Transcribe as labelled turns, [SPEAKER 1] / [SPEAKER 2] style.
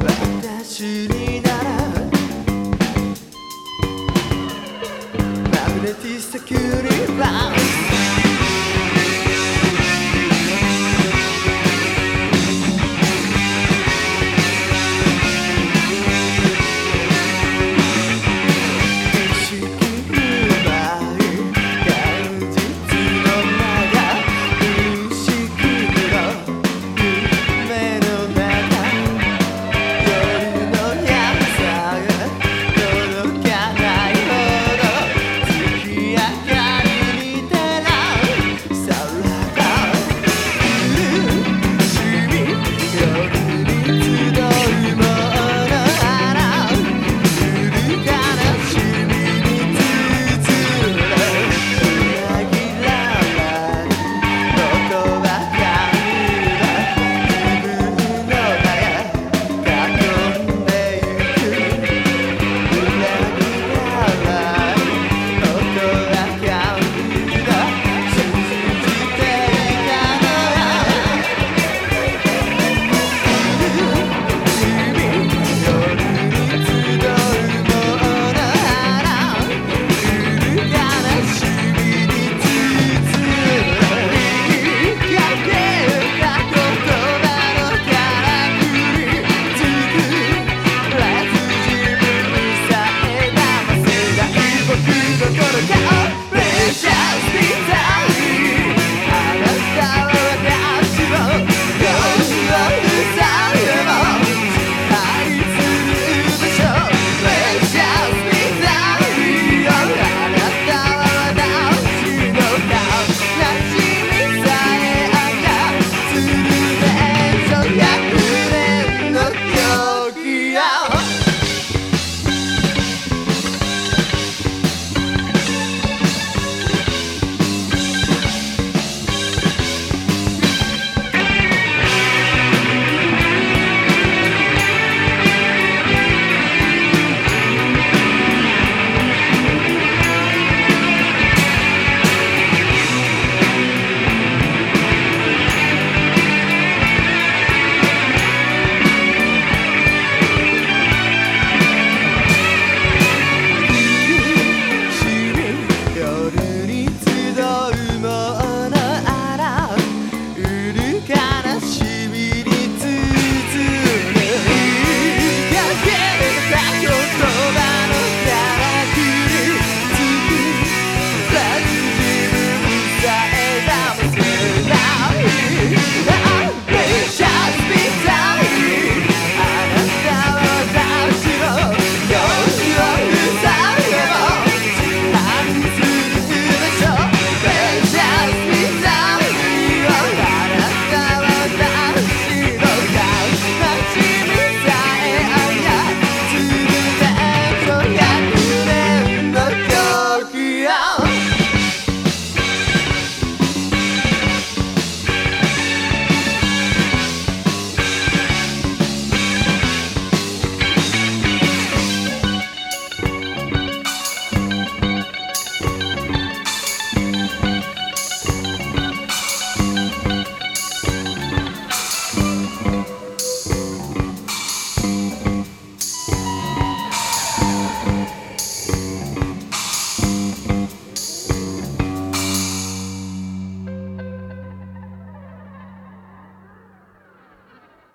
[SPEAKER 1] 私にならマグネティックセキュリ